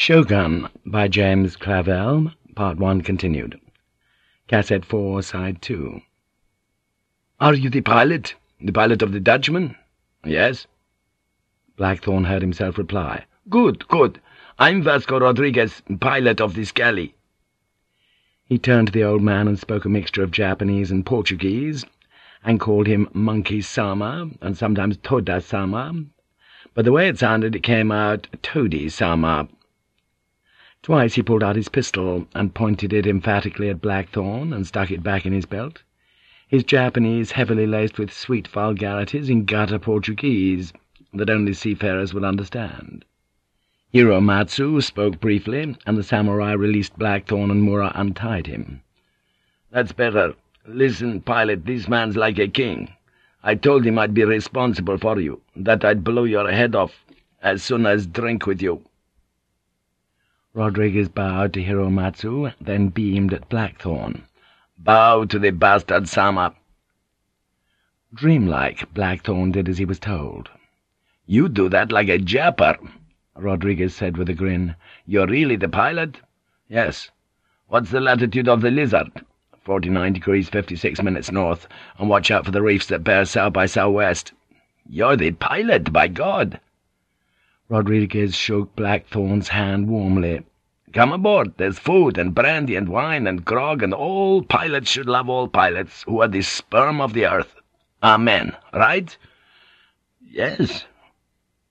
Shogun by James Clavell, Part 1 continued. Cassette 4, Side 2. Are you the pilot? The pilot of the Dutchman? Yes. Blackthorne heard himself reply. Good, good. I'm Vasco Rodriguez, pilot of this galley. He turned to the old man and spoke a mixture of Japanese and Portuguese, and called him Monkey Sama, and sometimes Toda Sama, but the way it sounded it came out Toady Sama. Twice he pulled out his pistol and pointed it emphatically at Blackthorne and stuck it back in his belt. His Japanese heavily laced with sweet vulgarities in gutter Portuguese that only seafarers would understand. Hiromatsu spoke briefly, and the samurai released Blackthorne and Mura untied him. "'That's better. Listen, pilot, this man's like a king. I told him I'd be responsible for you, that I'd blow your head off as soon as drink with you.' Rodriguez bowed to Hiromatsu, then beamed at Blackthorne. "'Bow to the bastard Sama!' Dreamlike, Blackthorne did as he was told. "'You do that like a japper,' Rodriguez said with a grin. "'You're really the pilot?' "'Yes. What's the latitude of the Lizard?' "'Forty-nine degrees fifty-six minutes north, and watch out for the reefs that bear south by southwest.' "'You're the pilot, by God!' Rodriguez shook Blackthorne's hand warmly. "'Come aboard. There's food and brandy and wine and grog, and all pilots should love all pilots, who are the sperm of the earth. Amen. Right?' "'Yes,'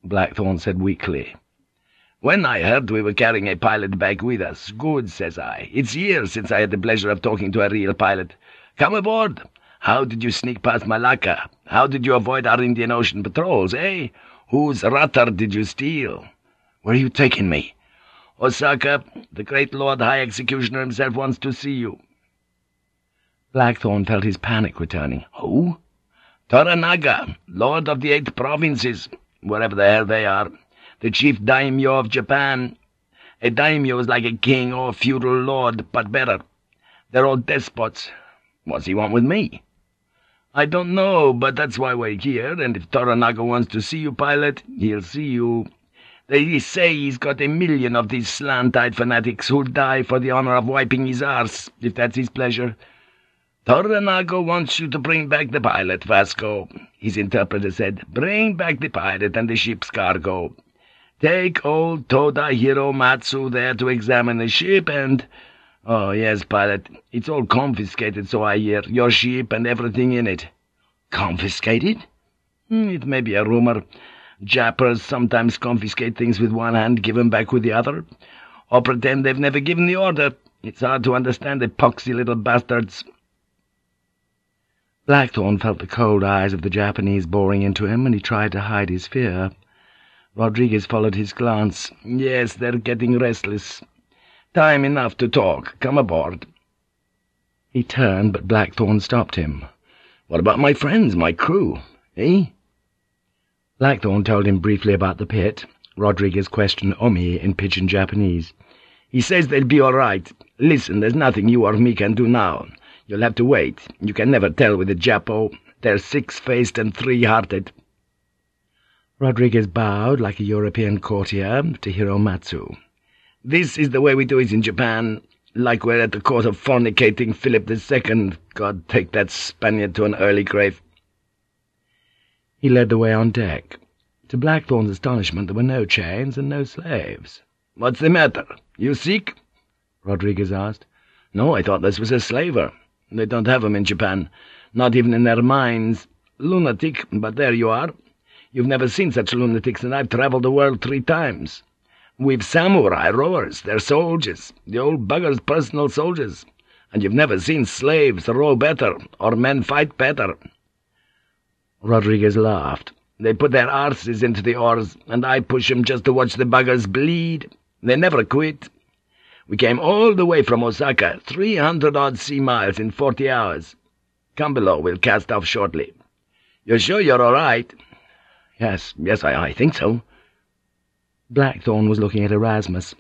Blackthorne said weakly. "'When I heard we were carrying a pilot back with us, good, says I. It's years since I had the pleasure of talking to a real pilot. Come aboard. How did you sneak past Malacca? How did you avoid our Indian Ocean patrols, eh?' Whose rutter did you steal? Where are you taking me? Osaka, the great Lord High Executioner himself wants to see you. Blackthorne felt his panic returning. Who? Toranaga, Lord of the Eight Provinces, wherever the hell they are. The chief daimyo of Japan. A daimyo is like a king or feudal lord, but better. They're all despots. What's he want with me? I don't know, but that's why we're here, and if Toranaga wants to see you, pilot, he'll see you. They say he's got a million of these slant-eyed fanatics who'll die for the honor of wiping his arse, if that's his pleasure. Toranaga wants you to bring back the pilot, Vasco, his interpreter said. Bring back the pilot and the ship's cargo. Take old Toda Hiromatsu there to examine the ship, and... Oh, yes, pilot, it's all confiscated, so I hear, your ship and everything in it. Confiscated? Hmm, it may be a rumor. Jappers sometimes confiscate things with one hand, give 'em back with the other, or pretend they've never given the order. It's hard to understand the poxy little bastards. Blackthorne felt the cold eyes of the Japanese boring into him, and he tried to hide his fear. Rodriguez followed his glance. Yes, they're getting restless. Time enough to talk. Come aboard. He turned, but Blackthorne stopped him. What about my friends, my crew, eh? Blackthorne told him briefly about the pit. Rodriguez questioned Omi in pidgin Japanese. He says they'll be all right. Listen, there's nothing you or me can do now. You'll have to wait. You can never tell with the Japo. They're six-faced and three-hearted. Rodriguez bowed like a European courtier to Hiromatsu. This is the way we do it in Japan, like we're at the court of fornicating Philip II. God take that Spaniard to an early grave. He led the way on deck. To Blackthorne's astonishment, there were no chains and no slaves. "'What's the matter? You sick?' Rodriguez asked. "'No, I thought this was a slaver. They don't have 'em in Japan, not even in their mines. Lunatic, but there you are. You've never seen such lunatics, and I've travelled the world three times. We've samurai rowers, they're soldiers, the old bugger's personal soldiers, and you've never seen slaves row better, or men fight better.' Rodriguez laughed. They put their arses into the oars, and I push 'em just to watch the buggers bleed. They never quit. We came all the way from Osaka, three hundred-odd sea miles in forty hours. Come below, we'll cast off shortly. You're sure you're all right?' Yes, yes, I, I think so. Blackthorne was looking at Erasmus.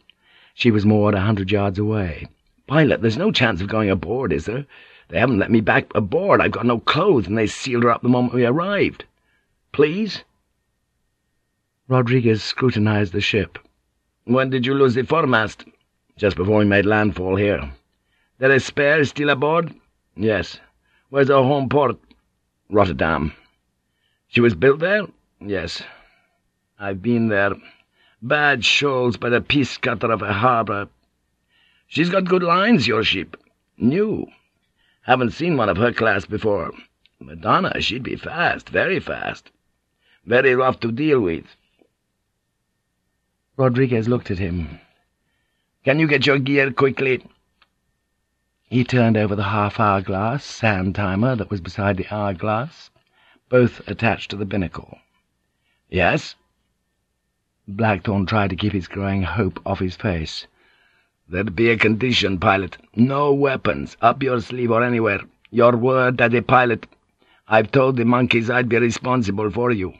She was moored a hundred yards away. Pilot, there's no chance of going aboard, is there? They haven't let me back aboard. I've got no clothes, and they sealed her up the moment we arrived. Please? Rodriguez scrutinized the ship. When did you lose the foremast? Just before we made landfall here. There is spare still aboard? Yes. Where's our home port? Rotterdam. She was built there? Yes. I've been there. Bad shoals by the piece cutter of a harbour. She's got good lines, your ship. New. Haven't seen one of her class before. Madonna, she'd be fast, very fast. Very rough to deal with. Rodriguez looked at him. Can you get your gear quickly? He turned over the half-hourglass sand timer that was beside the hourglass, both attached to the binnacle. Yes? Blackthorne tried to keep his growing hope off his face. There'd be a condition, pilot. No weapons, up your sleeve or anywhere. Your word as a pilot. I've told the monkeys I'd be responsible for you.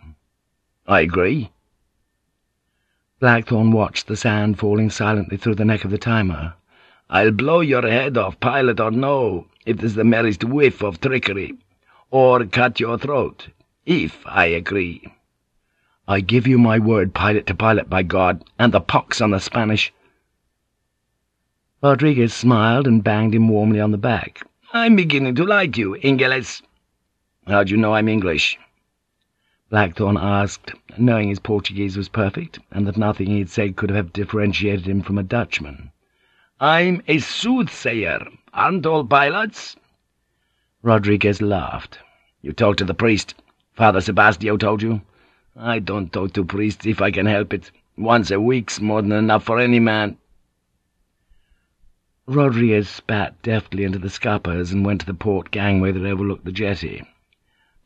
I agree. Blackthorne watched the sand falling silently through the neck of the timer. I'll blow your head off, pilot or no, if there's the merest whiff of trickery, or cut your throat, if I agree. I give you my word, pilot to pilot, by God, and the pox on the Spanish. Rodriguez smiled and banged him warmly on the back. I'm beginning to like you, Ingeles. How do you know I'm English? Blackthorne asked, knowing his Portuguese was perfect, and that nothing he'd said could have differentiated him from a Dutchman. I'm a soothsayer. Aren't all pilots? Rodriguez laughed. You talked to the priest. Father Sebastio told you? I don't talk to priests if I can help it. Once a week's more than enough for any man. Rodriguez spat deftly into the scuppers and went to the port gangway that overlooked the jetty.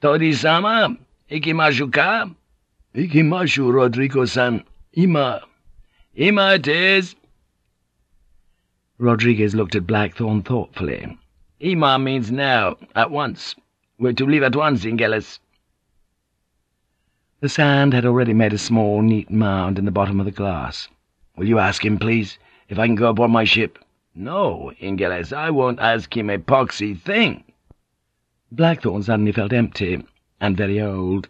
Toady-sama? Ikimasho ka? Ikimasho, Rodrigo-san. Ima. Ima it is. Rodriguez looked at Blackthorne thoughtfully. Ima means now, at once. We're to leave at once, Ingeles. The sand had already made a small, neat mound in the bottom of the glass. Will you ask him, please, if I can go aboard my ship? No, Ingeles, I won't ask him a poxy thing. Blackthorne suddenly felt empty, and very old.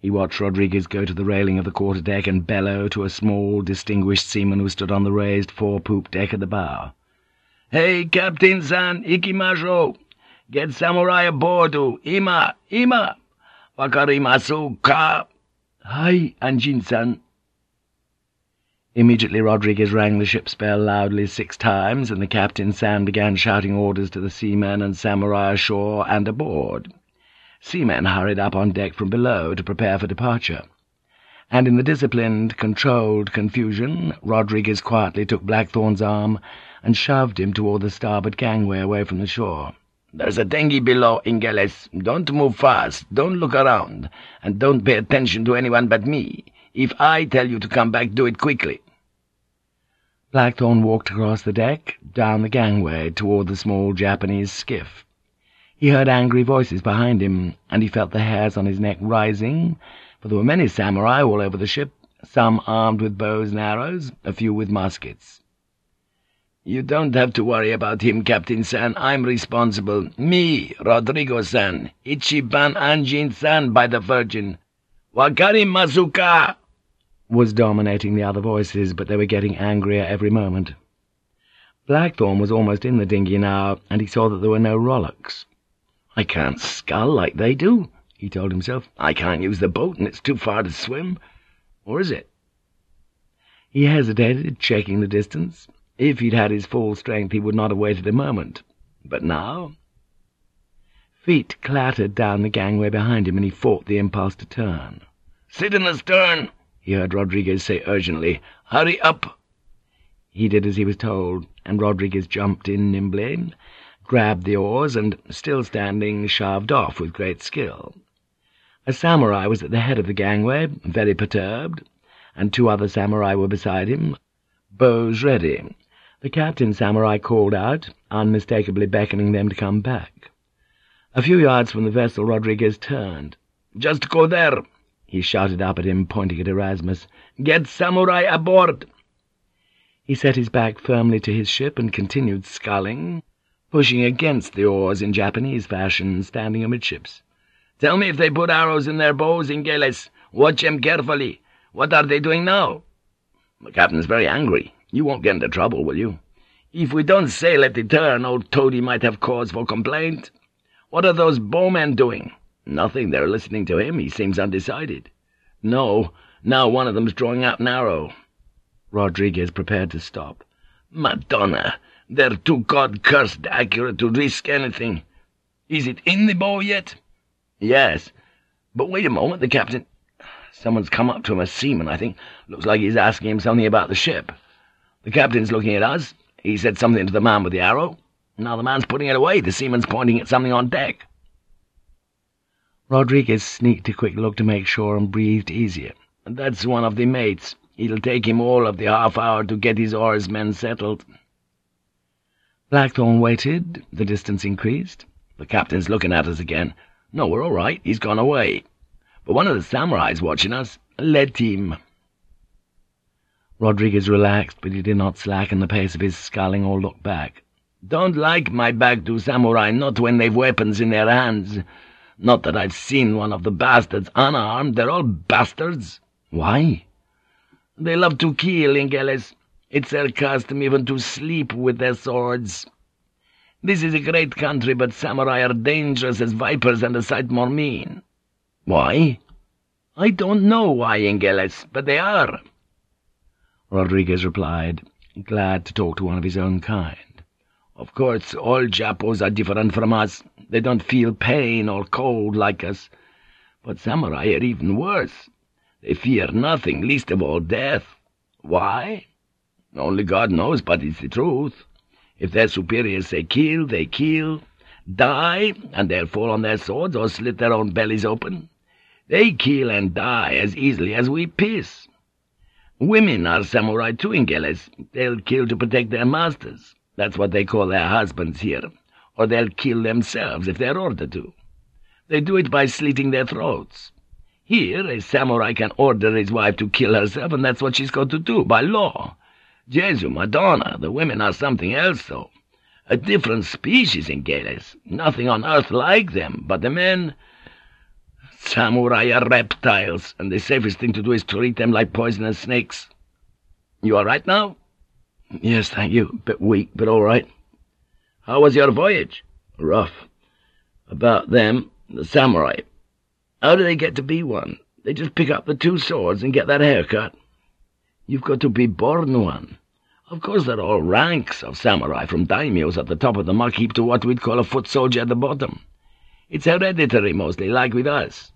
He watched Rodriguez go to the railing of the quarter-deck and bellow to a small, distinguished seaman who stood on the raised fore-poop deck at the bow. Hey, Captain San, ikimasho! Get samurai aboard, oh, ima, ima! Wakarimasu ka! Hi, Anjin-san. Immediately Rodriguez rang the ship's bell loudly six times, and the Captain San began shouting orders to the seamen and samurai ashore and aboard. Seamen hurried up on deck from below to prepare for departure, and in the disciplined, controlled confusion, Rodriguez quietly took Blackthorne's arm and shoved him toward the starboard gangway away from the shore. "'There's a dinghy below, Ingeles. Don't move fast, don't look around, and don't pay attention to anyone but me. If I tell you to come back, do it quickly.' Blackthorne walked across the deck, down the gangway, toward the small Japanese skiff. He heard angry voices behind him, and he felt the hairs on his neck rising, for there were many samurai all over the ship, some armed with bows and arrows, a few with muskets. "'You don't have to worry about him, Captain San. I'm responsible. Me, Rodrigo-san, Ichiban Anjin-san, by the Virgin. Wakarimasu ka!' Was dominating the other voices, but they were getting angrier every moment. Blackthorne was almost in the dinghy now, and he saw that there were no rollocks. I can't scull like they do, he told himself. I can't use the boat, and it's too far to swim. Or is it? He hesitated, checking the distance. If he'd had his full strength, he would not have waited a moment. But now... Feet clattered down the gangway behind him, and he fought the impulse to turn. "'Sit in the stern!' He heard Rodriguez say urgently. "'Hurry up!' He did as he was told, and Rodriguez jumped in nimbly, grabbed the oars, and, still standing, shoved off with great skill. A samurai was at the head of the gangway, very perturbed, and two other samurai were beside him, bows ready. The captain samurai called out, unmistakably beckoning them to come back. A few yards from the vessel Rodriguez turned. "'Just go there!' He shouted up at him, pointing at Erasmus. "'Get samurai aboard!' He set his back firmly to his ship and continued sculling, pushing against the oars in Japanese fashion, standing amidships. "'Tell me if they put arrows in their bows, Ingeles. Watch them carefully. What are they doing now?' The captain's very angry. You won't get into trouble, will you? If we don't sail at the turn, old Toady might have cause for complaint. What are those bowmen doing? Nothing. They're listening to him. He seems undecided. No. Now one of them's drawing out an arrow. Rodriguez prepared to stop. Madonna! They're too God-cursed accurate to risk anything. Is it in the bow yet? Yes. But wait a moment, the captain... Someone's come up to him, a seaman, I think. Looks like he's asking him something about the ship. The captain's looking at us. He said something to the man with the arrow. Now the man's putting it away. The seaman's pointing at something on deck. Rodriguez sneaked a quick look to make sure and breathed easier. That's one of the mates. It'll take him all of the half hour to get his oarsmen settled. Blackthorne waited. The distance increased. The captain's looking at us again. No, we're all right. He's gone away. But one of the samurai's watching us. Let him. Rodriguez relaxed, but he did not slacken the pace of his sculling or look back. Don't like my back to samurai, not when they've weapons in their hands. Not that I've seen one of the bastards unarmed. They're all bastards. Why? They love to kill, Ingeles. It's their custom even to sleep with their swords. This is a great country, but samurai are dangerous as vipers and a sight more mean. Why? I don't know why, Ingeles, but they are. Rodriguez replied, glad to talk to one of his own kind. Of course, all Japos are different from us. They don't feel pain or cold like us. But samurai are even worse. They fear nothing, least of all death. Why? Only God knows, but it's the truth. If their superiors say kill, they kill. Die, and they'll fall on their swords or slit their own bellies open. They kill and die as easily as we piss. Women are samurai too, Ingeles. They'll kill to protect their masters. That's what they call their husbands here. Or they'll kill themselves if they're ordered to. They do it by slitting their throats. Here, a samurai can order his wife to kill herself, and that's what she's got to do, by law. Jesu, Madonna, the women are something else, though. A different species, Ingeles. Nothing on earth like them, but the men... Samurai are reptiles, and the safest thing to do is to treat them like poisonous snakes. You all right now? Yes, thank you. Bit weak, but all right. How was your voyage? Rough. About them, the samurai. How do they get to be one? They just pick up the two swords and get that haircut. You've got to be born one. Of course, there are all ranks of samurai, from daimyos at the top of the muck heap to what we'd call a foot soldier at the bottom. It's hereditary, mostly, like with us.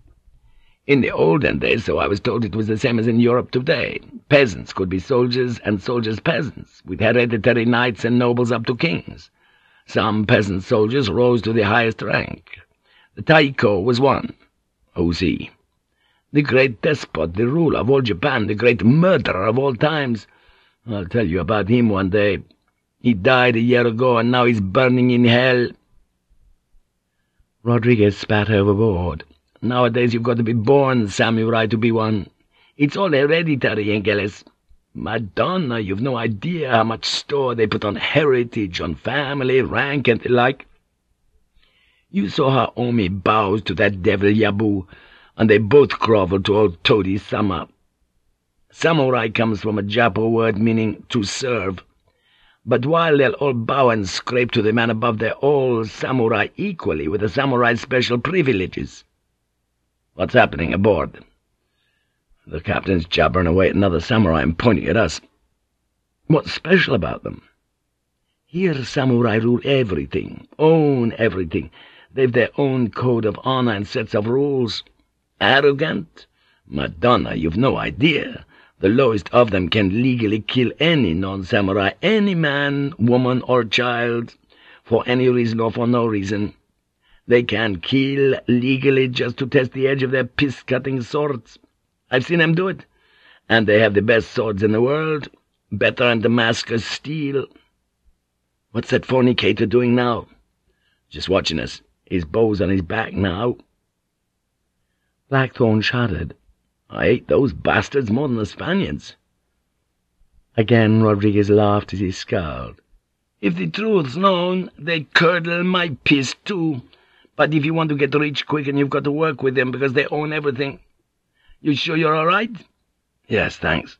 In the olden days, so I was told it was the same as in Europe today. Peasants could be soldiers and soldiers peasants, with hereditary knights and nobles up to kings. Some peasant soldiers rose to the highest rank. The Taiko was one. He? The great despot, the ruler of all Japan, the great murderer of all times. I'll tell you about him one day. He died a year ago, and now he's burning in hell. Rodriguez spat overboard. Nowadays you've got to be born samurai to be one. It's all hereditary, Ingeles. Madonna, you've no idea how much store they put on heritage, on family, rank, and the like. You saw how Omi bows to that devil Yabu, and they both grovel to old Toady Sama. Samurai comes from a Japo word meaning to serve. But while they'll all bow and scrape to the man above, they're all samurai equally, with the samurai's special privileges. What's happening aboard? The captain's jabbering away at another samurai and pointing at us. What's special about them? Here samurai rule everything, own everything. They've their own code of honor and sets of rules. Arrogant? Madonna, you've no idea. The lowest of them can legally kill any non-samurai, any man, woman, or child, for any reason or for no reason. They can kill legally just to test the edge of their piss-cutting swords. I've seen them do it. And they have the best swords in the world, better than Damascus steel. What's that fornicator doing now? Just watching us. His bow's on his back now. Blackthorne shuddered. I hate those bastards more than the Spaniards. Again Rodriguez laughed as he scowled. If the truth's known, they'd curdle my piss too. But if you want to get rich quick and you've got to work with them because they own everything. You sure you're all right? Yes, thanks.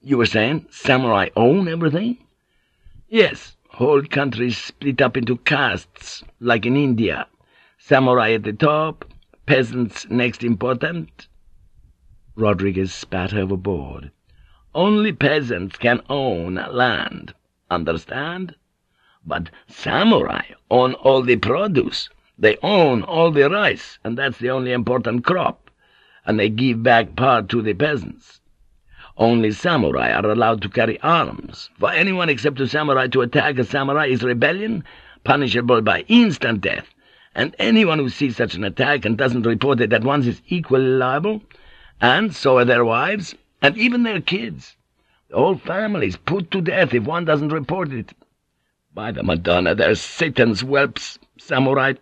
You were saying samurai own everything? Yes, whole countries split up into castes, like in India. Samurai at the top, peasants next important. Rodriguez spat overboard. Only peasants can own land, understand? But samurai own all the produce. They own all the rice, and that's the only important crop, and they give back part to the peasants. Only samurai are allowed to carry arms. For anyone except a samurai to attack a samurai is rebellion, punishable by instant death, and anyone who sees such an attack and doesn't report it at once is equally liable, and so are their wives, and even their kids. The whole families put to death if one doesn't report it. By the Madonna, they're Satan's whelps, samurai.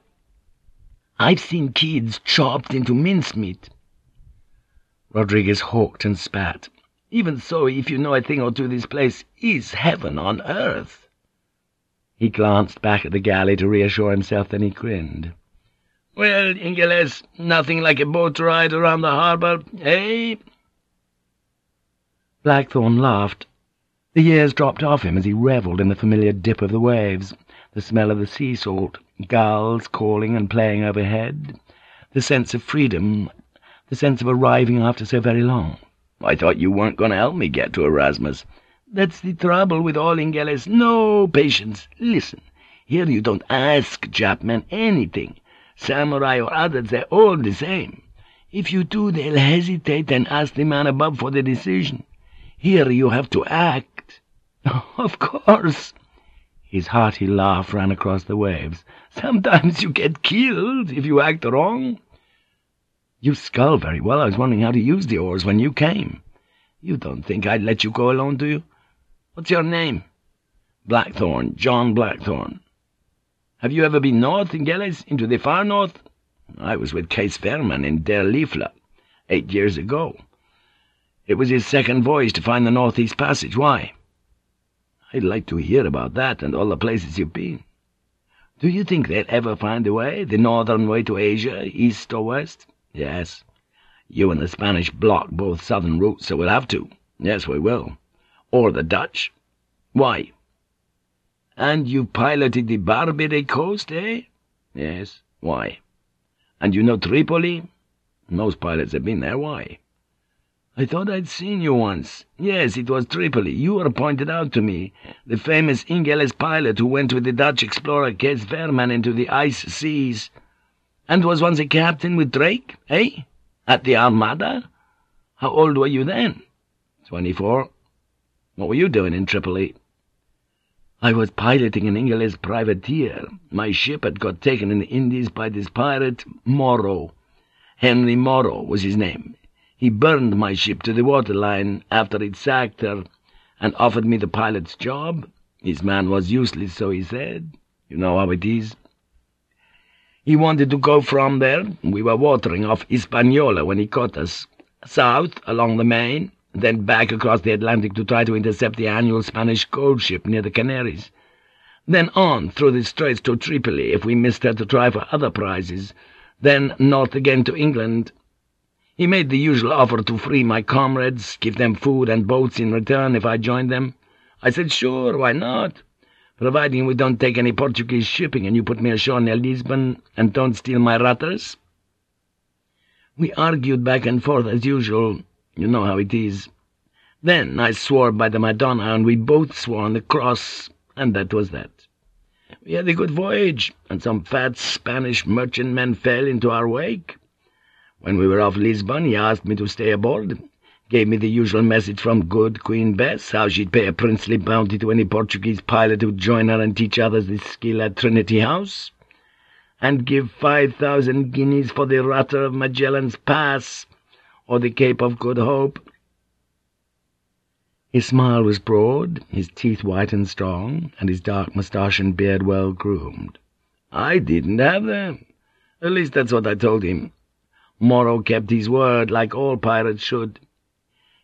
I've seen kids chopped into mincemeat. Rodriguez hawked and spat. Even so, if you know a thing or two, this place is heaven on earth. He glanced back at the galley to reassure himself, then he grinned. Well, Ingeles, nothing like a boat ride around the harbour, eh? Blackthorne laughed. The years dropped off him as he revelled in the familiar dip of the waves, the smell of the sea salt, gulls calling and playing overhead, the sense of freedom, the sense of arriving after so very long. I thought you weren't going to help me get to Erasmus. That's the trouble with all Ingeles. No patience. Listen, here you don't ask Japmen anything. Samurai or others, they're all the same. If you do, they'll hesitate and ask the man above for the decision. Here you have to act. Of course. His hearty laugh ran across the waves. Sometimes you get killed if you act wrong. You scull very well. I was wondering how to use the oars when you came. You don't think I'd let you go alone, do you? What's your name? Blackthorne, John Blackthorne. Have you ever been north Ingeles, into the far north? I was with Kees Verman in Der Liefla, eight years ago. It was his second voyage to find the Northeast Passage. Why? I'd like to hear about that and all the places you've been. Do you think they'll ever find a way, the northern way to Asia, east or west? Yes. You and the Spanish block both southern routes, so we'll have to. Yes, we will. Or the Dutch. Why? And you piloted the Barbary coast, eh? Yes. Why? And you know Tripoli? Most pilots have been there. Why? I thought I'd seen you once. Yes, it was Tripoli. You were pointed out to me, the famous Ingeles pilot who went with the Dutch explorer Kees Verman into the ice seas, and was once a captain with Drake, eh? At the Armada? How old were you then? Twenty-four. What were you doing in Tripoli? I was piloting an English privateer. My ship had got taken in the Indies by this pirate, Morrow. Henry Morrow was his name. He burned my ship to the waterline after he'd sacked her, and offered me the pilot's job. His man was useless, so he said. You know how it is. He wanted to go from there. We were watering off Hispaniola when he caught us. South, along the Main, then back across the Atlantic to try to intercept the annual Spanish gold ship near the Canaries. Then on through the Straits to Tripoli if we missed her to try for other prizes. Then north again to England. He made the usual offer to free my comrades, give them food and boats in return if I joined them. I said, sure, why not? Providing we don't take any Portuguese shipping and you put me ashore near Lisbon and don't steal my rutters. We argued back and forth as usual. You know how it is. Then I swore by the Madonna, and we both swore on the cross, and that was that. We had a good voyage, and some fat Spanish merchantmen fell into our wake. When we were off Lisbon, he asked me to stay aboard, gave me the usual message from good Queen Bess, how she'd pay a princely bounty to any Portuguese pilot who'd join her and teach others the skill at Trinity House, and give five thousand guineas for the rutter of Magellan's Pass, or the Cape of Good Hope. His smile was broad, his teeth white and strong, and his dark moustache and beard well groomed. I didn't have them. At least that's what I told him. Morrow kept his word, like all pirates should.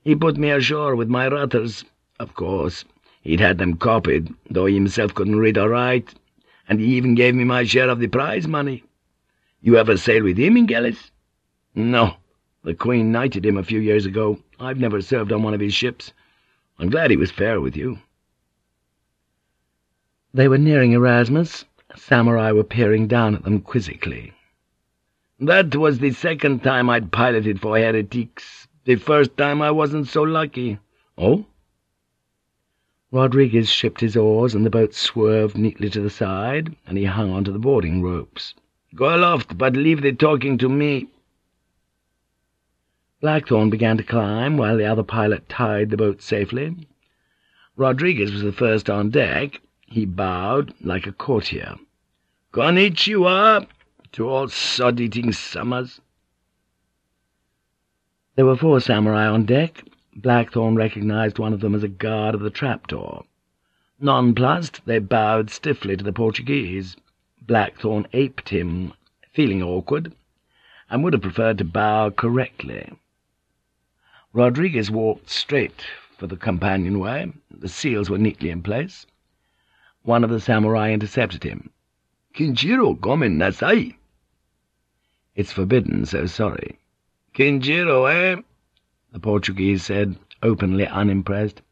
He put me ashore with my rutters. Of course, he'd had them copied, though he himself couldn't read or write, and he even gave me my share of the prize money. You ever sail with him, Ingeles? No. The Queen knighted him a few years ago. I've never served on one of his ships. I'm glad he was fair with you. They were nearing Erasmus. Samurai were peering down at them quizzically. That was the second time I'd piloted for heretics. The first time I wasn't so lucky. Oh? Rodriguez shipped his oars, and the boat swerved neatly to the side, and he hung onto the boarding ropes. Go aloft, but leave the talking to me. Blackthorne began to climb, while the other pilot tied the boat safely. Rodriguez was the first on deck. He bowed like a courtier. Konnichiwa to all sod-eating summers. There were four samurai on deck. Blackthorne recognized one of them as a guard of the trapdoor. Nonplussed, they bowed stiffly to the Portuguese. Blackthorne aped him, feeling awkward, and would have preferred to bow correctly. Rodriguez walked straight for the companionway. The seals were neatly in place. One of the samurai intercepted him. Kinjiru gomen nasai. It's forbidden, so sorry. Kinjiru, eh? the Portuguese said, openly unimpressed.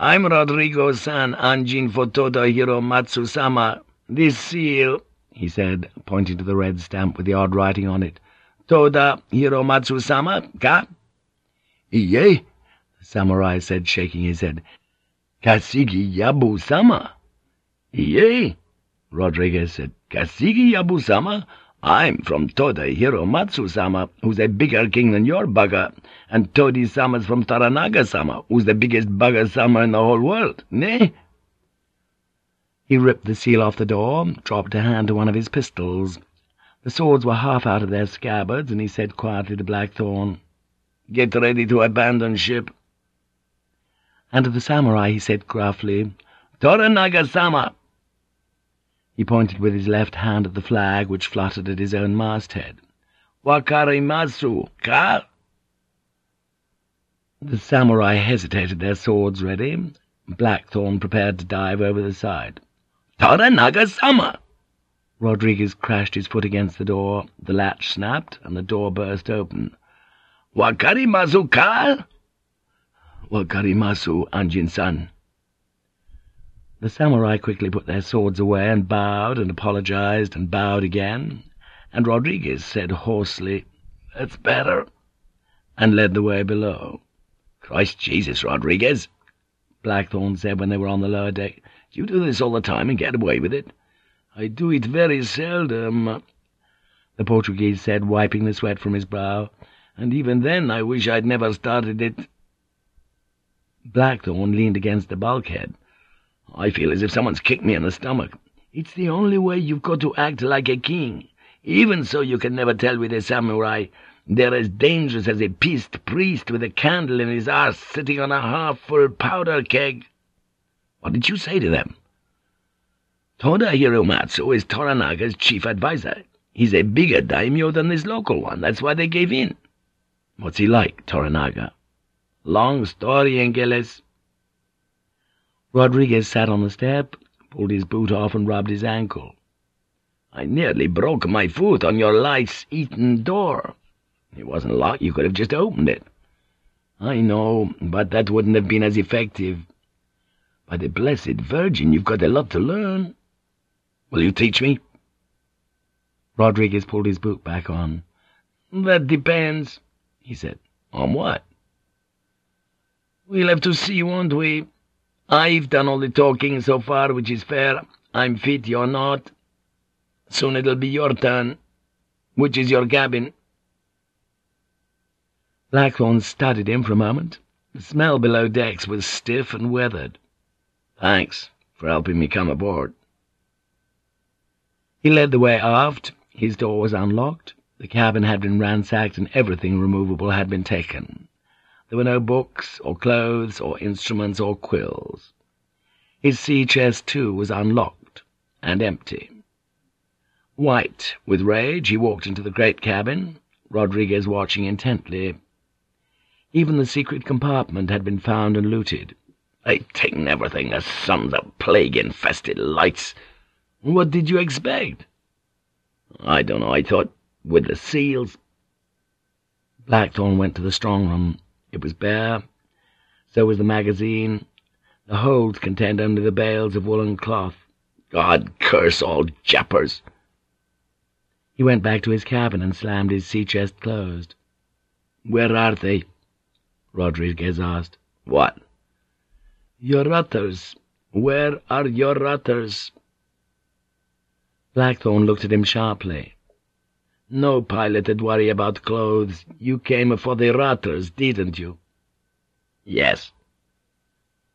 I'm Rodrigo-san Anjin Fotoda Hiromatsu-sama. This seal, he said, pointing to the red stamp with the odd writing on it. Toda Hiromatsu-sama, ka? Iye, the samurai said, shaking his head. Kasigi Yabu-sama. Iye, Rodriguez said. Kasigi Yabu-sama? I'm from Toda Hiromatsu-sama, who's a bigger king than your bugger, and Toady-sama's from Toranaga-sama, who's the biggest bugger-sama in the whole world, ne? He ripped the seal off the door, dropped a hand to one of his pistols. The swords were half out of their scabbards, and he said quietly to Blackthorne, "'Get ready to abandon ship.' And to the samurai he said gruffly, "'Toranaga-sama!' He pointed with his left hand at the flag which fluttered at his own masthead. "'Wakarimasu, ka?' The samurai hesitated, their swords ready. Blackthorne prepared to dive over the side. "'Toranaga-sama!' Rodriguez crashed his foot against the door. The latch snapped, and the door burst open. "'Wakarimasu, ka?' "'Wakarimasu, Anjin-san.' The samurai quickly put their swords away and bowed and apologized and bowed again, and Rodriguez said hoarsely, "'That's better,' and led the way below. "'Christ Jesus, Rodriguez!' Blackthorne said when they were on the lower deck. "'Do you do this all the time and get away with it?' "'I do it very seldom,' the Portuguese said, wiping the sweat from his brow, "'and even then I wish I'd never started it.' Blackthorne leaned against the bulkhead. I feel as if someone's kicked me in the stomach. It's the only way you've got to act like a king. Even so you can never tell with a samurai. They're as dangerous as a pissed priest with a candle in his arse sitting on a half-full powder keg. What did you say to them? Toda Hiromatsu is Toranaga's chief adviser. He's a bigger daimyo than this local one. That's why they gave in. What's he like, Toranaga? Long story, Ingeles. Rodriguez sat on the step, pulled his boot off and rubbed his ankle. I nearly broke my foot on your lice-eaten door. It wasn't locked, you could have just opened it. I know, but that wouldn't have been as effective. By the Blessed Virgin, you've got a lot to learn. Will you teach me? Rodriguez pulled his boot back on. That depends, he said. On what? We'll have to see, won't we? I've done all the talking so far, which is fair. I'm fit, you're not. Soon it'll be your turn. Which is your cabin? Blackthorne studied him for a moment. The smell below decks was stiff and weathered. Thanks for helping me come aboard. He led the way aft. His door was unlocked. The cabin had been ransacked, and everything removable had been taken. There were no books, or clothes, or instruments, or quills. His sea chest, too, was unlocked and empty. White with rage, he walked into the great cabin, Rodriguez watching intently. Even the secret compartment had been found and looted. They've taken everything, the sons of the plague-infested lights. What did you expect? I don't know, I thought, with the seals. Blackthorne went to the strong room. It was bare. So was the magazine. The holds contained only the bales of woolen cloth. God curse all jappers! He went back to his cabin and slammed his sea-chest closed. "'Where are they?' Rodriguez asked. "'What?' "'Your rutters. Where are your rutters?' Blackthorne looked at him sharply. "'No pilot'd worry about clothes. You came for the rutters, didn't you?' "'Yes.'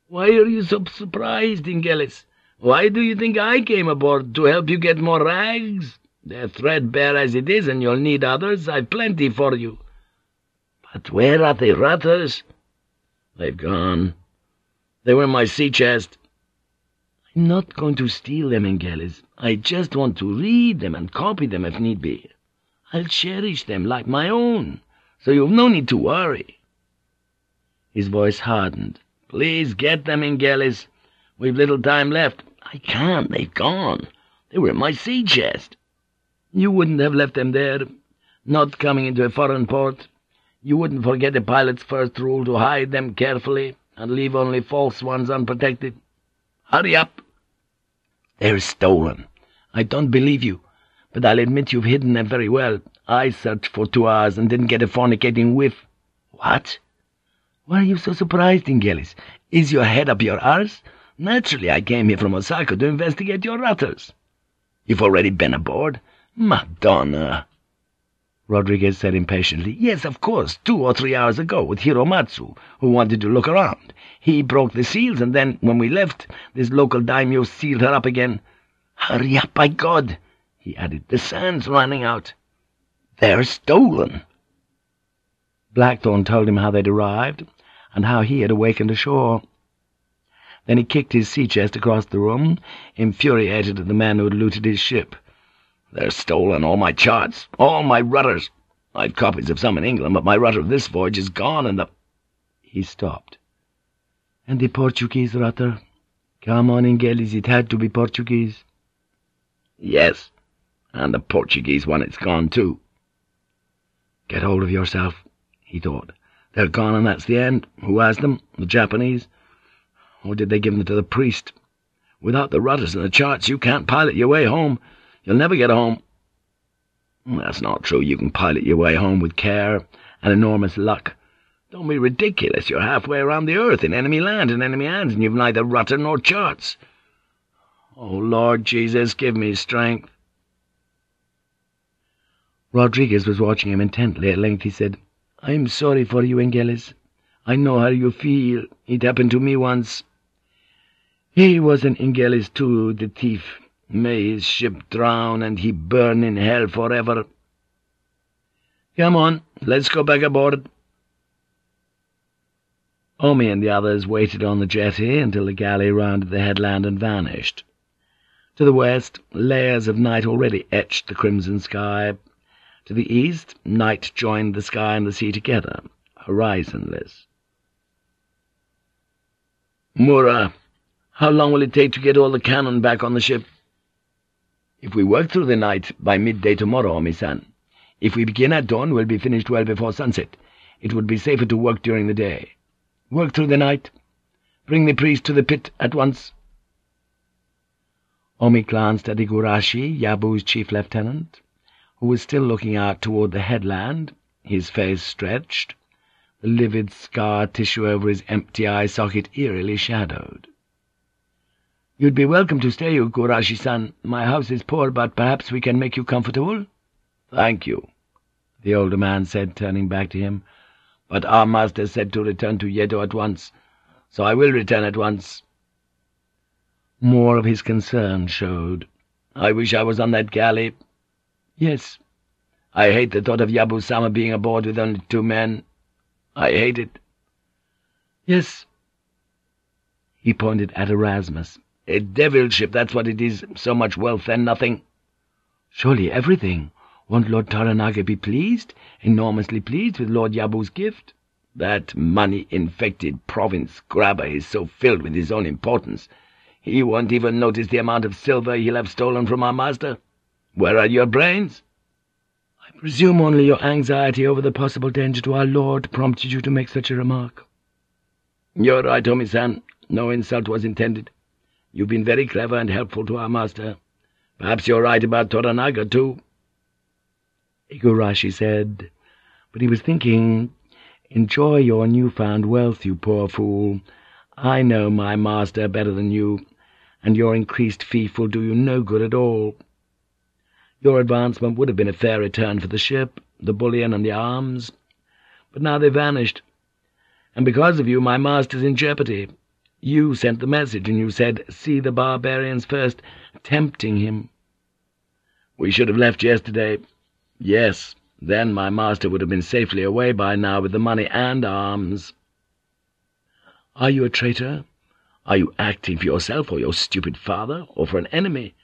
"'Why are you so surprised, Ingeles? Why do you think I came aboard? To help you get more rags? They're threadbare as it is, and you'll need others. I've plenty for you.' "'But where are the rutters?' "'They've gone. They were in my sea-chest.' "'I'm not going to steal them, Ingeles. I just want to read them and copy them if need be. I'll cherish them like my own, so you've no need to worry.' His voice hardened. "'Please get them, Ingeles. We've little time left.' "'I can't. They've gone. They were in my sea-chest.' "'You wouldn't have left them there, not coming into a foreign port. You wouldn't forget a pilot's first rule to hide them carefully and leave only false ones unprotected. Hurry up!' "'They're stolen. I don't believe you, but I'll admit you've hidden them very well. I searched for two hours and didn't get a fornicating whiff.' "'What? Why are you so surprised, Ingeles? Is your head up your arse? Naturally, I came here from Osaka to investigate your rutters.' "'You've already been aboard?' "'Madonna!' Rodriguez said impatiently. "'Yes, of course, two or three hours ago, with Hiromatsu, who wanted to look around. He broke the seals, and then, when we left, this local daimyo sealed her up again. Hurry up, by God!' He added. "'The sand's running out.' "'They're stolen!' Blackthorne told him how they'd arrived, and how he had awakened ashore. Then he kicked his sea-chest across the room, infuriated at the man who had looted his ship. "'They're stolen all my charts, all my rutters. I've copies of some in England, but my rutter of this voyage is gone, and the—' He stopped. "'And the Portuguese rutter? Come on, Ingeles, it had to be Portuguese.' "'Yes, and the Portuguese one, it's gone, too.' "'Get hold of yourself,' he thought. "'They're gone, and that's the end. Who has them? The Japanese? Or did they give them to the priest? Without the rutters and the charts, you can't pilot your way home. You'll never get home.' "'That's not true. You can pilot your way home with care and enormous luck. Don't be ridiculous. You're halfway around the earth, in enemy land and enemy hands, and you've neither rutter nor charts. Oh, Lord Jesus, give me strength.' Rodriguez was watching him intently. At length he said, "'I'm sorry for you, Ingeles. I know how you feel. It happened to me once. He was an Ingeles too, the thief. May his ship drown, and he burn in hell forever. Come on, let's go back aboard.' Omi and the others waited on the jetty until the galley rounded the headland and vanished. To the west, layers of night already etched the crimson sky. To the east, night joined the sky and the sea together, horizonless. "'Mura, how long will it take to get all the cannon back on the ship?' "'If we work through the night, by midday tomorrow, Omi-san. If we begin at dawn, we'll be finished well before sunset. It would be safer to work during the day. Work through the night. Bring the priest to the pit at once.' Omi glanced at Igurashi, Yabu's chief lieutenant, who was still looking out toward the headland, his face stretched, the livid scar tissue over his empty eye socket eerily shadowed. "'You'd be welcome to stay, Igurashi-san. My house is poor, but perhaps we can make you comfortable?' "'Thank you,' the older man said, turning back to him. "'But our master said to return to Yedo at once, so I will return at once.' More of his concern showed. "'I wish I was on that galley.' "'Yes.' "'I hate the thought of Yabu-sama being aboard with only two men. I hate it.' "'Yes.' He pointed at Erasmus. "'A devil ship, that's what it is. So much wealth and nothing.' "'Surely everything. Won't Lord Toranaga be pleased, enormously pleased with Lord Yabu's gift?' "'That money-infected province grabber is so filled with his own importance, he won't even notice the amount of silver he'll have stolen from our master. Where are your brains?' "'I presume only your anxiety over the possible danger to our lord prompted you to make such a remark.' You're right, Omi-san. No insult was intended. You've been very clever and helpful to our master. Perhaps you're right about Toranaga, too. Igurashi said, but he was thinking, Enjoy your newfound wealth, you poor fool. I know my master better than you, and your increased fief will do you no good at all. Your advancement would have been a fair return for the ship, the bullion, and the arms, but now they've vanished, and because of you my master's in jeopardy. You sent the message, and you said, see the barbarians first, tempting him. We should have left yesterday. Yes, then my master would have been safely away by now with the money and arms. Are you a traitor? Are you acting for yourself or your stupid father, or for an enemy?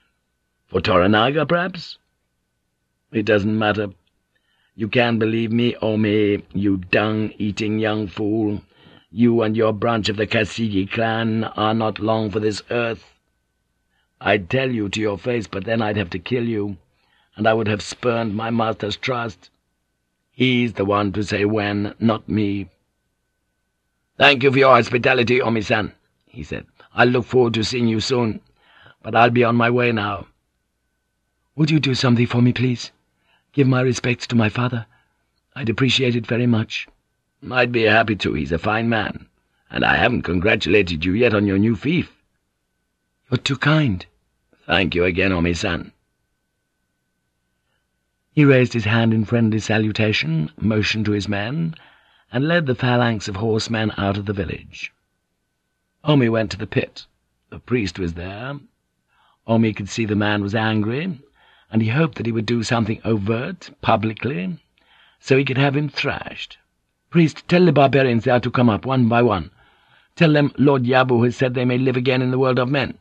For Toranaga, perhaps? It doesn't matter. You can believe me, Omi, you dung-eating young fool. You and your branch of the Kasigi clan are not long for this earth. I'd tell you to your face, but then I'd have to kill you, and I would have spurned my master's trust. He's the one to say when, not me. "'Thank you for your hospitality, Omi-san,' he said. "'I'll look forward to seeing you soon, but I'll be on my way now.' "'Would you do something for me, please? Give my respects to my father. I'd appreciate it very much.' I'd be happy to. He's a fine man. And I haven't congratulated you yet on your new fief. You're too kind. Thank you again, Omi-san. He raised his hand in friendly salutation, motioned to his men, and led the phalanx of horsemen out of the village. Omi went to the pit. The priest was there. Omi could see the man was angry, and he hoped that he would do something overt, publicly, so he could have him thrashed. Priest, tell the barbarians they are to come up, one by one. Tell them Lord Yabu has said they may live again in the world of men.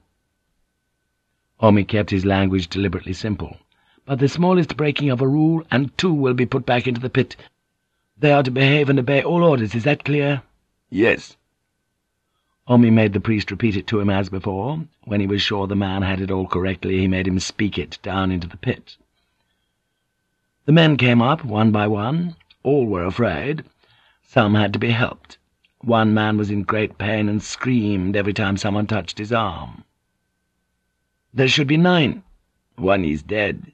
Omi kept his language deliberately simple. But the smallest breaking of a rule, and two will be put back into the pit. They are to behave and obey all orders, is that clear? Yes. Omi made the priest repeat it to him as before. When he was sure the man had it all correctly, he made him speak it down into the pit. The men came up, one by one. All were afraid. Some had to be helped. One man was in great pain and screamed every time someone touched his arm. There should be nine. One is dead.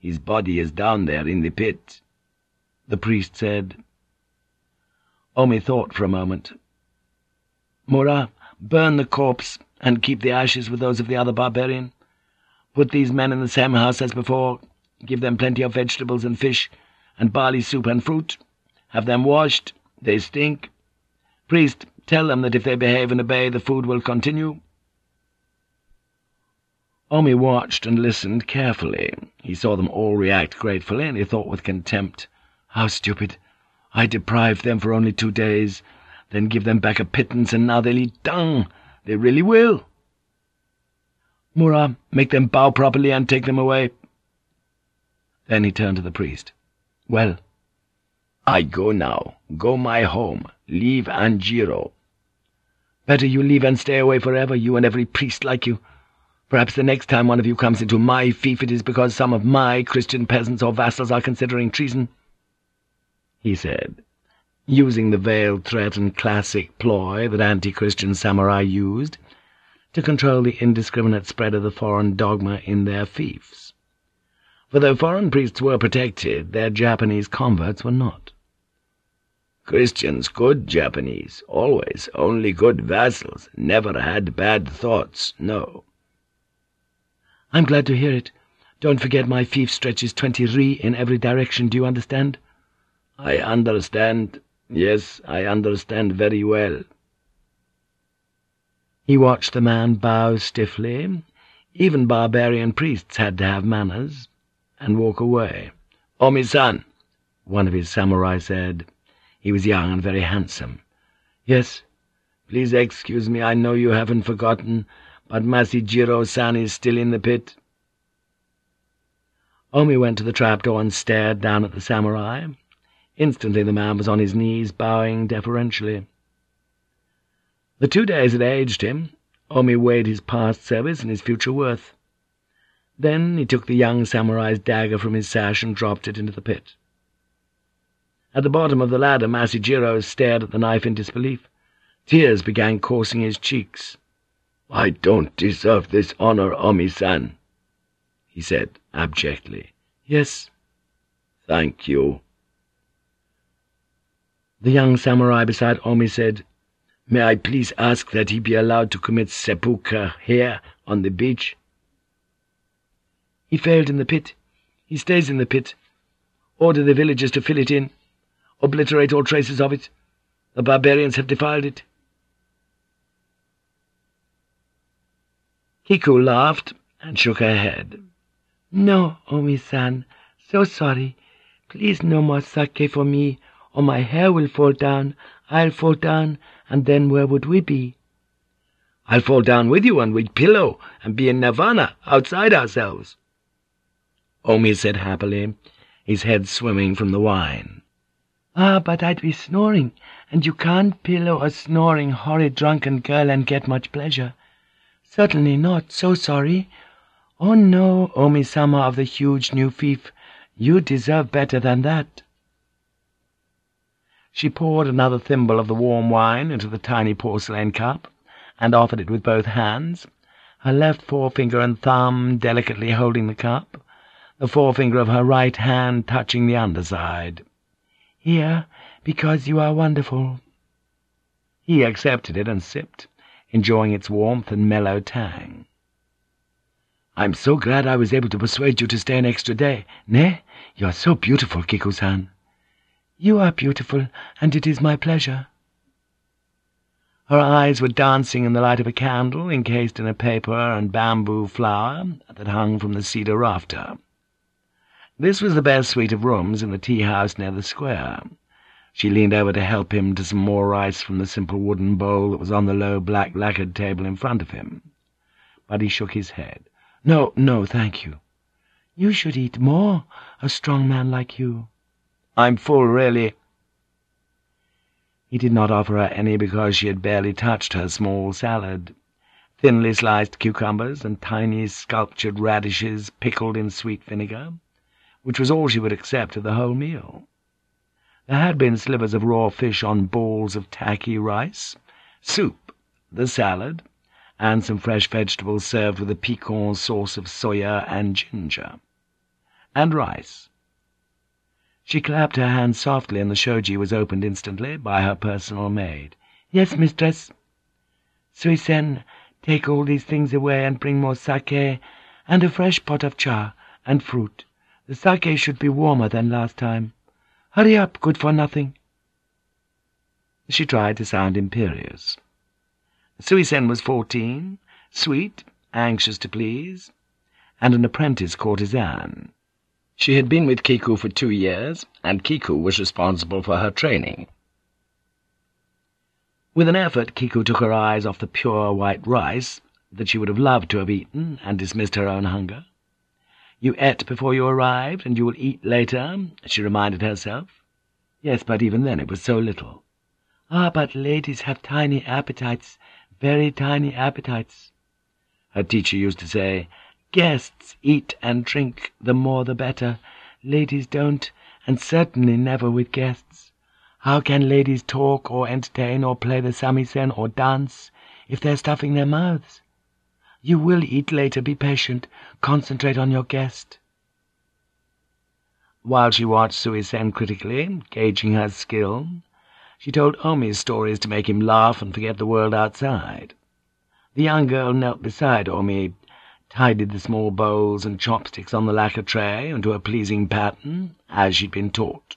His body is down there in the pit, the priest said. Omi thought for a moment. Mura, burn the corpse, and keep the ashes with those of the other barbarian. Put these men in the same house as before. Give them plenty of vegetables and fish, and barley soup and fruit. Have them washed, they stink. Priest, tell them that if they behave and obey, the food will continue. Omi watched and listened carefully. He saw them all react gratefully, and he thought with contempt, How stupid! I deprived them for only two days, then give them back a pittance, and now they'll eat dung. They really will. Mura, make them bow properly and take them away. Then he turned to the priest. Well, I go now. Go my home. Leave Anjiro. Better you leave and stay away forever, you and every priest like you. Perhaps the next time one of you comes into my fief it is because some of my Christian peasants or vassals are considering treason, he said, using the veiled threat and classic ploy that anti-Christian samurai used to control the indiscriminate spread of the foreign dogma in their fiefs. For though foreign priests were protected, their Japanese converts were not. Christians good Japanese, always, only good vassals, never had bad thoughts, no. I'm glad to hear it. Don't forget my fief stretches twenty ri in every direction, do you understand? I understand. Yes, I understand very well. He watched the man bow stiffly. Even barbarian priests had to have manners, and walk away. Oh, Omi-san, one of his samurai said. He was young and very handsome. Yes, please excuse me, I know you haven't forgotten, but Masijiro-san is still in the pit. Omi went to the trapdoor and stared down at the samurai. Instantly the man was on his knees, bowing deferentially. The two days had aged him. Omi weighed his past service and his future worth. Then he took the young samurai's dagger from his sash and dropped it into the pit. At the bottom of the ladder, Masijiro stared at the knife in disbelief. Tears began coursing his cheeks. "I don't deserve this honor, Omi-san," he said abjectly. "Yes." "Thank you." The young samurai beside Omi said, "May I please ask that he be allowed to commit seppuku here on the beach?" "He failed in the pit. He stays in the pit. Order the villagers to fill it in. Obliterate all traces of it. The barbarians have defiled it." Kiku laughed and shook her head. "No, Omi-san, so sorry. Please no more sake for me, or my hair will fall down, I'll fall down, and then where would we be?" "I'll fall down with you, and we'd pillow, and be in nirvana, outside ourselves," Omi said happily, his head swimming from the wine. "Ah, but I'd be snoring, and you can't pillow a snoring, horrid drunken girl and get much pleasure. Certainly not, so sorry. Oh no, Omi-sama of the huge new fief, you deserve better than that." She poured another thimble of the warm wine into the tiny porcelain cup, and offered it with both hands, her left forefinger and thumb delicately holding the cup, the forefinger of her right hand touching the underside. "Here, because you are wonderful." He accepted it and sipped enjoying its warmth and mellow tang. "I'm so glad I was able to persuade you to stay an extra day. Ne? You are so beautiful, Kiku-san." "You are beautiful, and it is my pleasure." Her eyes were dancing in the light of a candle encased in a paper and bamboo flower that hung from the cedar rafter. This was the best suite of rooms in the tea-house near the square. She leaned over to help him to some more rice from the simple wooden bowl that was on the low black lacquered table in front of him. But he shook his head. "No, no, thank you." "You should eat more, a strong man like you." "I'm full, really." He did not offer her any because she had barely touched her small salad. Thinly sliced cucumbers and tiny sculptured radishes pickled in sweet vinegar, which was all she would accept of the whole meal. There had been slivers of raw fish on balls of tacky rice, soup, the salad, and some fresh vegetables served with a piquant sauce of soya and ginger, and rice. She clapped her hands softly, and the shoji was opened instantly by her personal maid. "Yes, mistress." "Suisen, take all these things away and bring more sake, and a fresh pot of cha, and fruit. The sake should be warmer than last time. Hurry up, good-for-nothing." She tried to sound imperious. Suisen was fourteen, sweet, anxious to please, and an apprentice courtesan. She had been with Kiku for two years, and Kiku was responsible for her training. With an effort, Kiku took her eyes off the pure white rice that she would have loved to have eaten, and dismissed her own hunger. You ate before you arrived, and you will eat later, she reminded herself. Yes, but even then it was so little. Ah, but ladies have tiny appetites, very tiny appetites. Her teacher used to say, Guests eat and drink, the more the better. Ladies don't, and certainly never with guests. How can ladies talk or entertain or play the samisen or dance if they're stuffing their mouths? You will eat later, be patient. Concentrate on your guest. While she watched Suisen critically, gauging her skill, she told Omi stories to make him laugh and forget the world outside. The young girl knelt beside Omi, tidied the small bowls and chopsticks on the lacquer tray into a pleasing pattern, as she'd been taught.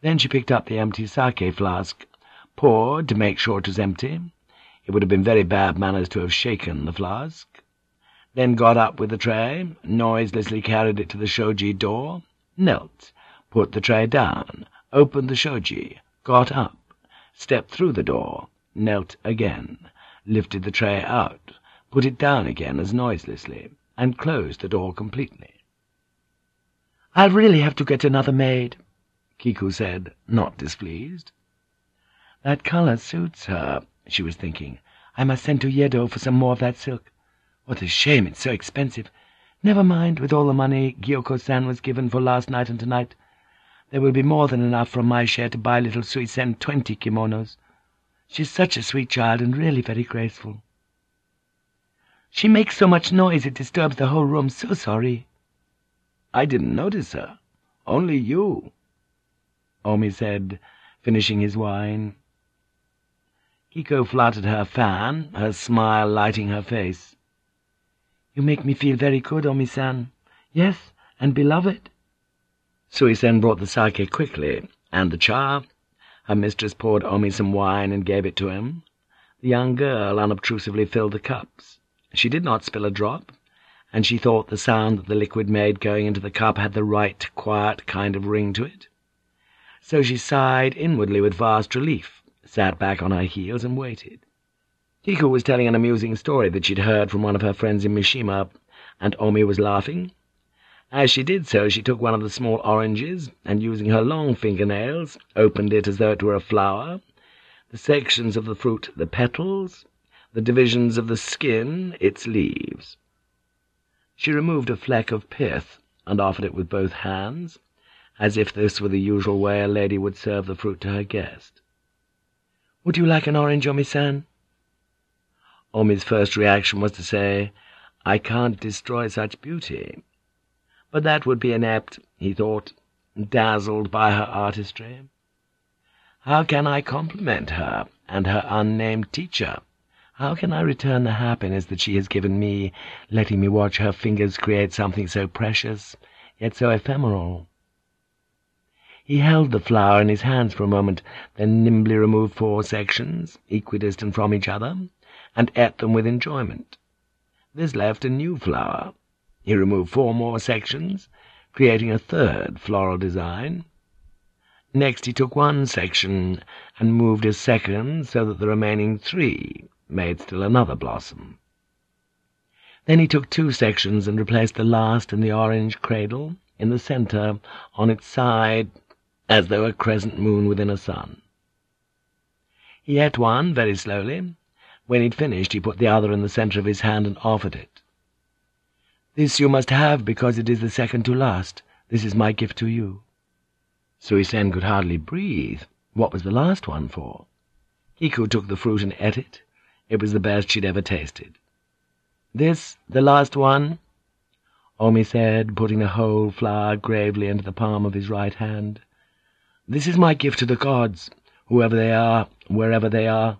Then she picked up the empty sake flask, poured to make sure it was empty, it would have been very bad manners to have shaken the flask. Then got up with the tray, noiselessly carried it to the shoji door, knelt, put the tray down, opened the shoji, got up, stepped through the door, knelt again, lifted the tray out, put it down again as noiselessly, and closed the door completely. "I'll really have to get another maid," Kiku said, not displeased. That colour suits her, she was thinking. I must send to Yedo for some more of that silk. What a shame it's so expensive. Never mind, with all the money Gyoko-san was given for last night and tonight. There will be more than enough from my share to buy little Suisen twenty kimonos. She's such a sweet child and really very graceful. She makes so much noise it disturbs the whole room. So sorry. I didn't notice her. Only you, Omi said, finishing his wine. Kiku fluttered her fan, her smile lighting her face. You make me feel very good, Omi-san. Yes, and beloved. Suisen brought the sake quickly, and the cha. Her mistress poured Omi some wine and gave it to him. The young girl unobtrusively filled the cups. She did not spill a drop, and she thought the sound that the liquid made going into the cup had the right, quiet kind of ring to it. So she sighed inwardly with vast relief, sat back on her heels, and waited. Kiku was telling an amusing story that she'd heard from one of her friends in Mishima, and Omi was laughing. As she did so, she took one of the small oranges, and using her long fingernails, opened it as though it were a flower, the sections of the fruit the petals, the divisions of the skin its leaves. She removed a fleck of pith and offered it with both hands, as if this were the usual way a lady would serve the fruit to her guest. "'Would you like an orange, Omi-san?' Omi's first reaction was to say, "'I can't destroy such beauty.' But that would be inept, he thought, dazzled by her artistry. How can I compliment her and her unnamed teacher? How can I return the happiness that she has given me, letting me watch her fingers create something so precious, yet so ephemeral? He held the flower in his hands for a moment, then nimbly removed four sections, equidistant from each other, and ate them with enjoyment. This left a new flower. He removed four more sections, creating a third floral design. Next he took one section and moved a second so that the remaining three made still another blossom. Then he took two sections and replaced the last in the orange cradle, in the centre, on its side, as though a crescent moon within a sun. He ate one very slowly. When he'd finished, he put the other in the centre of his hand and offered it. "'This you must have because it is the second to last. This is my gift to you.' Suisen could hardly breathe. What was the last one for? Kiku took the fruit and ate it. It was the best she'd ever tasted. "'This, the last one?' Omi said, putting the whole flower gravely into the palm of his right hand. "'This is my gift to the gods, whoever they are, wherever they are.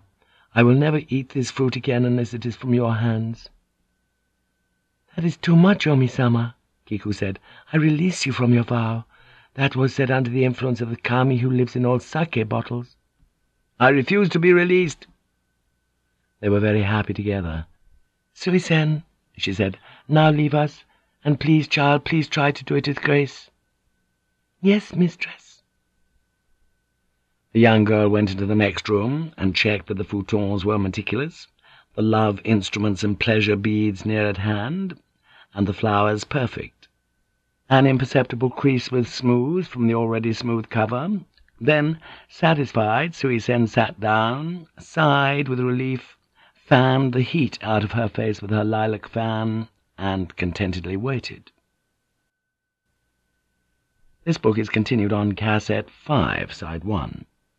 I will never eat this fruit again unless it is from your hands.' "'That is too much, Omi-sama,' Kiku said. "'I release you from your vow. That was said under the influence of the kami who lives in old sake bottles.' "'I refuse to be released.' They were very happy together. "'Suisen,' she said, "'now leave us, and please, child, please try to do it with grace.' "'Yes, mistress.' The young girl went into the next room and checked that the futons were meticulous, the love instruments and pleasure beads near at hand, and the flowers perfect. An imperceptible crease was smoothed from the already smooth cover. Then, satisfied, Suisen sat down, sighed with relief, fanned the heat out of her face with her lilac fan, and contentedly waited. This book is continued on cassette 5, side 1.